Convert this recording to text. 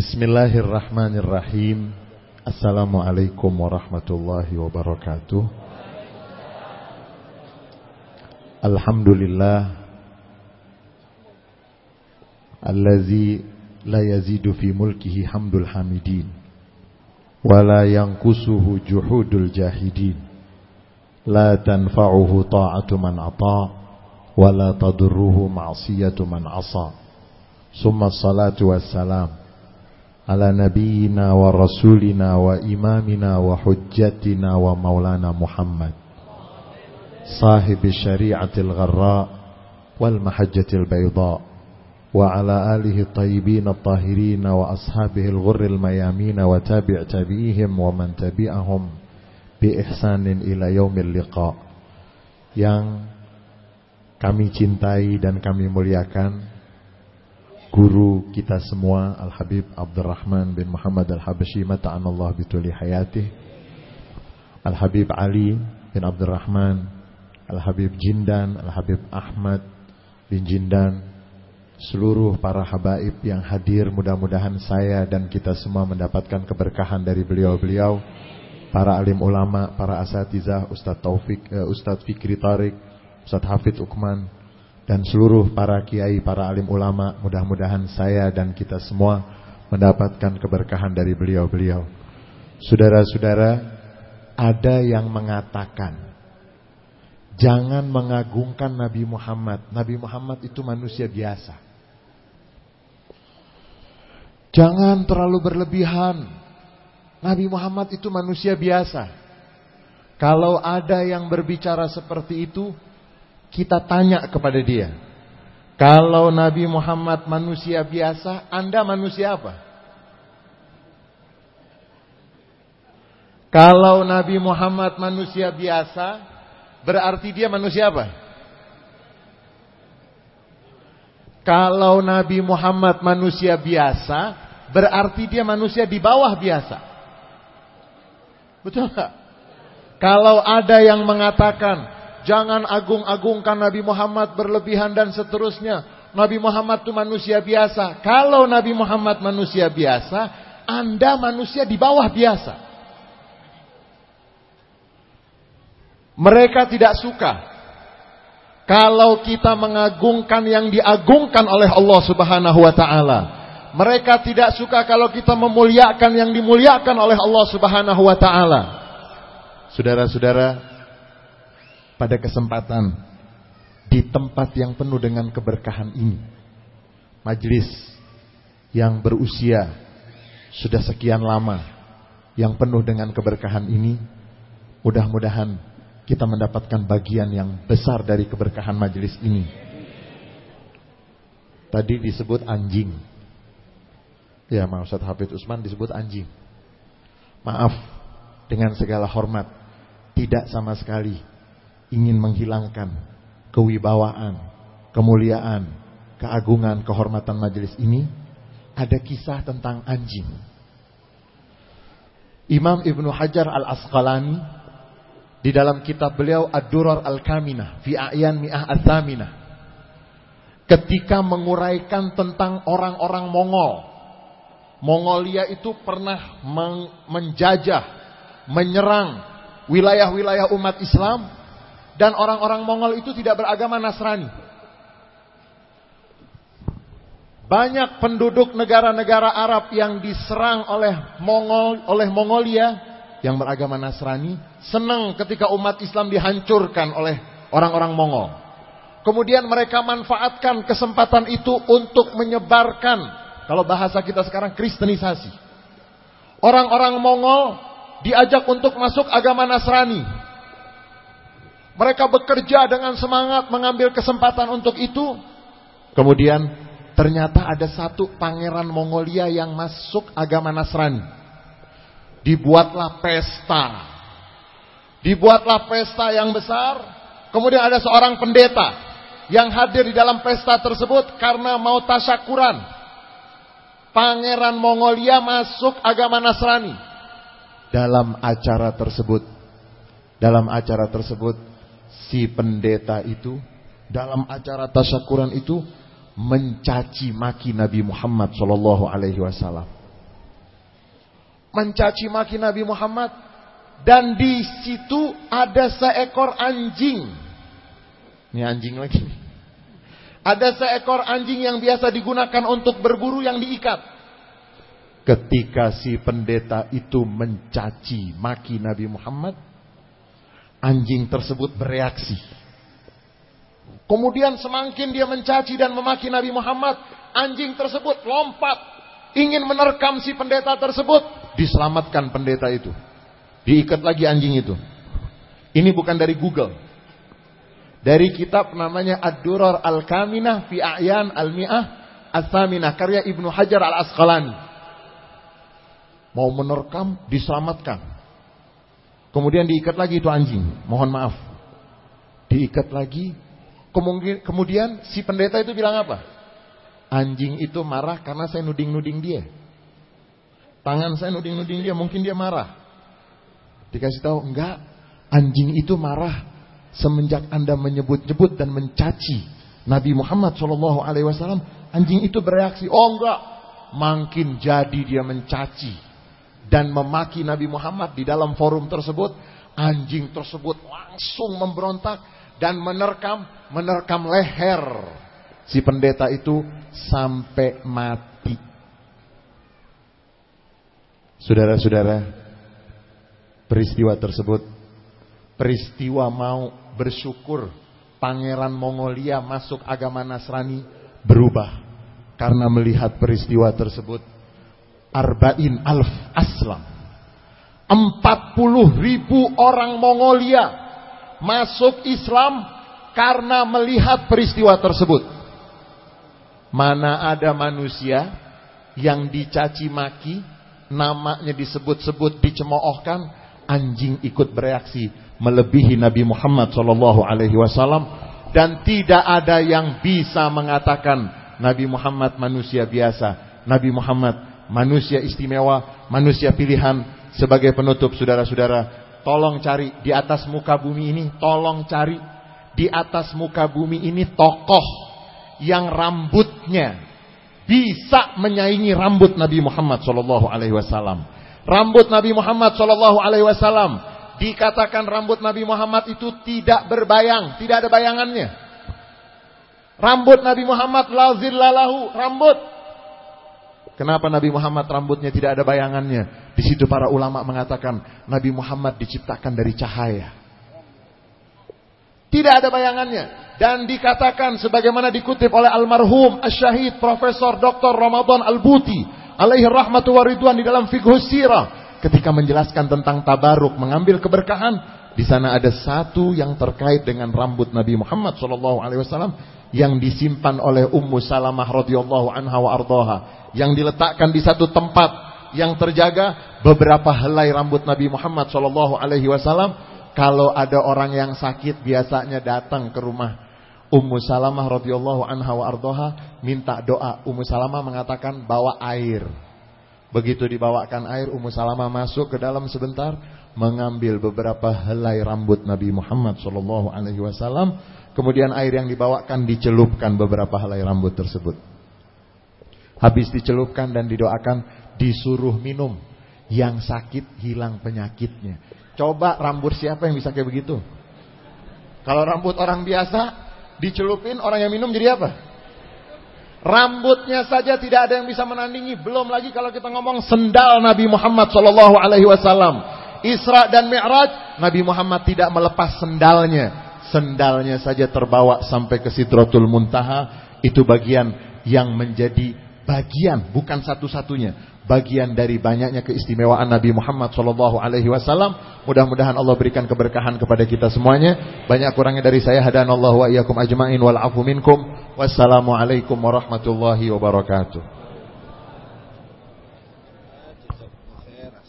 Bismillahirrahmanirrahim. Assalamualaikum warahmatullahi wabarakatuh. Alhamdulillah. Allazi la yazidu fi mulkihi hamdul hamidin. Wa la yanqusuhu juhudul jahidin. La tanfa'uhu ta'atu man ata. Wa tadurruhu ma'siyatu man asa. Summa salatu wassalam wa imamina wa hujjatina wa maulana Muhammad صاحب الشريعة الغراء والمحجة البيضاء. وعلى آله الطيبين الطاهرين وأصحابه الغر الميامين وتابع تبيهم ومن تبعهم بإحسان إلى يوم اللقاء. Yang kami cintai dan kami muliakan guru kita semua Al-Habib Abdurrahman bin Muhammad Al-Habashi mata'anallah bituli hayatih. Al-Habib Ali bin Abdurrahman Al-Habib Jindan, Al-Habib Ahmad bin Jindan, seluruh para habaib yang hadir mudah-mudahan saya dan kita semua mendapatkan keberkahan dari beliau-beliau, para alim ulama, para asatizah, Ustadz Taufik, uh, Ustadz Fikri Tarik, Ustadz Hafid Ukman, dan seluruh para kiai, para alim ulama, mudah-mudahan saya dan kita semua mendapatkan keberkahan dari beliau-beliau. Saudara-saudara, ada yang mengatakan Jangan mengagungkan Nabi Muhammad. Nabi Muhammad itu manusia biasa. Jangan terlalu berlebihan. Nabi Muhammad itu manusia biasa. Kalau ada yang berbicara seperti itu, kita tanya kepada dia. Kalau Nabi Muhammad manusia biasa, Anda manusia apa? Kalau Nabi Muhammad manusia biasa, Berarti dia manusia apa? Kalau Nabi Muhammad manusia biasa, berarti dia manusia di bawah biasa. Betul gak? Kalau ada yang mengatakan, jangan agung-agungkan Nabi Muhammad berlebihan dan seterusnya. Nabi Muhammad itu manusia biasa. Kalau Nabi Muhammad manusia biasa, Anda manusia di bawah biasa. Mereka tidak suka kalau kita mengagungkan yang diagungkan oleh Allah Subhanahu wa taala. Mereka tidak suka kalau kita memuliakan yang dimuliakan oleh Allah Subhanahu wa taala. Saudara-saudara, pada kesempatan di tempat yang penuh dengan keberkahan ini, majelis yang berusia sudah sekian lama yang penuh dengan keberkahan ini, mudah-mudahan kita mendapatkan bagian yang besar dari keberkahan majelis ini. Tadi disebut anjing. Ya, Pak Ustaz Hafid Usman disebut anjing. Maaf, dengan segala hormat, tidak sama sekali ingin menghilangkan kewibawaan, kemuliaan, keagungan, kehormatan majelis ini. Ada kisah tentang anjing. Imam Ibnu Hajar Al-Asqalani di dalam kitab beliau Ad-Durar Al-Kaminah fi A'yan Mi'ah Ats-Tsaminah ketika menguraikan tentang orang-orang Mongol. Mongolia itu pernah menjajah, menyerang wilayah-wilayah umat Islam dan orang-orang Mongol itu tidak beragama Nasrani. Banyak penduduk negara-negara Arab yang diserang oleh Mongol oleh Mongolia yang beragama Nasrani senang ketika umat Islam dihancurkan oleh orang-orang Mongol. Kemudian mereka manfaatkan kesempatan itu untuk menyebarkan, kalau bahasa kita sekarang kristenisasi. Orang-orang Mongol diajak untuk masuk agama Nasrani. Mereka bekerja dengan semangat mengambil kesempatan untuk itu. Kemudian ternyata ada satu pangeran Mongolia yang masuk agama Nasrani. Dibuatlah pesta Dibuatlah pesta yang besar. Kemudian ada seorang pendeta yang hadir di dalam pesta tersebut karena mau tasyakuran. Pangeran Mongolia masuk agama Nasrani. Dalam acara tersebut, dalam acara tersebut, si pendeta itu, dalam acara tasyakuran itu, mencaci maki Nabi Muhammad Shallallahu Alaihi Wasallam. mencaci maki Nabi Muhammad dan di situ ada seekor anjing. Ini anjing lagi. Ada seekor anjing yang biasa digunakan untuk berburu yang diikat. Ketika si pendeta itu mencaci maki Nabi Muhammad, anjing tersebut bereaksi. Kemudian semakin dia mencaci dan memaki Nabi Muhammad, anjing tersebut lompat ingin menerkam si pendeta tersebut, diselamatkan pendeta itu. Diikat lagi anjing itu. Ini bukan dari Google. Dari kitab namanya Ad-Durar Al-Kaminah fi A'yan Al-Mi'ah As-Saminah karya Ibnu Hajar Al-Asqalani. Mau menerkam, diselamatkan. Kemudian diikat lagi itu anjing. Mohon maaf. Diikat lagi. Kemudian si pendeta itu bilang apa? Anjing itu marah karena saya nuding-nuding dia. Tangan saya nuding-nuding dia, mungkin dia marah. Dikasih tahu, enggak. Anjing itu marah semenjak Anda menyebut-nyebut dan mencaci Nabi Muhammad wasallam, anjing itu bereaksi, "Oh enggak." Makin jadi dia mencaci dan memaki Nabi Muhammad di dalam forum tersebut, anjing tersebut langsung memberontak dan menerkam menerkam leher si pendeta itu sampai mati. Saudara-saudara, peristiwa tersebut. Peristiwa mau bersyukur pangeran Mongolia masuk agama Nasrani berubah karena melihat peristiwa tersebut. Arba'in alf aslam. 40 ribu orang Mongolia masuk Islam karena melihat peristiwa tersebut. Mana ada manusia yang dicaci maki, namanya disebut-sebut, dicemoohkan, anjing ikut bereaksi melebihi Nabi Muhammad Shallallahu Alaihi Wasallam dan tidak ada yang bisa mengatakan Nabi Muhammad manusia biasa, Nabi Muhammad manusia istimewa, manusia pilihan sebagai penutup saudara-saudara. Tolong cari di atas muka bumi ini, tolong cari di atas muka bumi ini tokoh yang rambutnya bisa menyaingi rambut Nabi Muhammad Shallallahu Alaihi Wasallam. Rambut Nabi Muhammad Shallallahu Alaihi Wasallam dikatakan rambut Nabi Muhammad itu tidak berbayang, tidak ada bayangannya. Rambut Nabi Muhammad lazillalahu rambut. Kenapa Nabi Muhammad rambutnya tidak ada bayangannya? Di situ para ulama mengatakan Nabi Muhammad diciptakan dari cahaya. Tidak ada bayangannya dan dikatakan sebagaimana dikutip oleh almarhum Asy-Syahid Profesor Dr. Ramadan Al-Buti alaihi rahmatu wa ridwan di dalam fiqh sirah ketika menjelaskan tentang tabaruk mengambil keberkahan di sana ada satu yang terkait dengan rambut Nabi Muhammad sallallahu alaihi wasallam yang disimpan oleh Ummu Salamah radhiyallahu anha wa ardhaha yang diletakkan di satu tempat yang terjaga beberapa helai rambut Nabi Muhammad sallallahu alaihi wasallam kalau ada orang yang sakit biasanya datang ke rumah Ummu Salamah radhiyallahu anha wa ardhaha minta doa. Ummu Salamah mengatakan bawa air. Begitu dibawakan air, Ummu Salamah masuk ke dalam sebentar mengambil beberapa helai rambut Nabi Muhammad sallallahu alaihi wasallam. Kemudian air yang dibawakan dicelupkan beberapa helai rambut tersebut. Habis dicelupkan dan didoakan, disuruh minum. Yang sakit hilang penyakitnya. Coba rambut siapa yang bisa kayak begitu? Kalau rambut orang biasa, Dicelupin orang yang minum jadi apa? Rambutnya saja tidak ada yang bisa menandingi. Belum lagi kalau kita ngomong sendal Nabi Muhammad Shallallahu Alaihi Wasallam. Isra dan Mi'raj, Nabi Muhammad tidak melepas sendalnya. Sendalnya saja terbawa sampai ke Sidratul Muntaha. Itu bagian yang menjadi bagian, bukan satu-satunya bagian dari banyaknya keistimewaan Nabi Muhammad Shallallahu Alaihi Wasallam. Mudah-mudahan Allah berikan keberkahan kepada kita semuanya. Banyak kurangnya dari saya hadanallahu wa iyyakum ajmain wal afu minkum. Wassalamualaikum warahmatullahi wabarakatuh.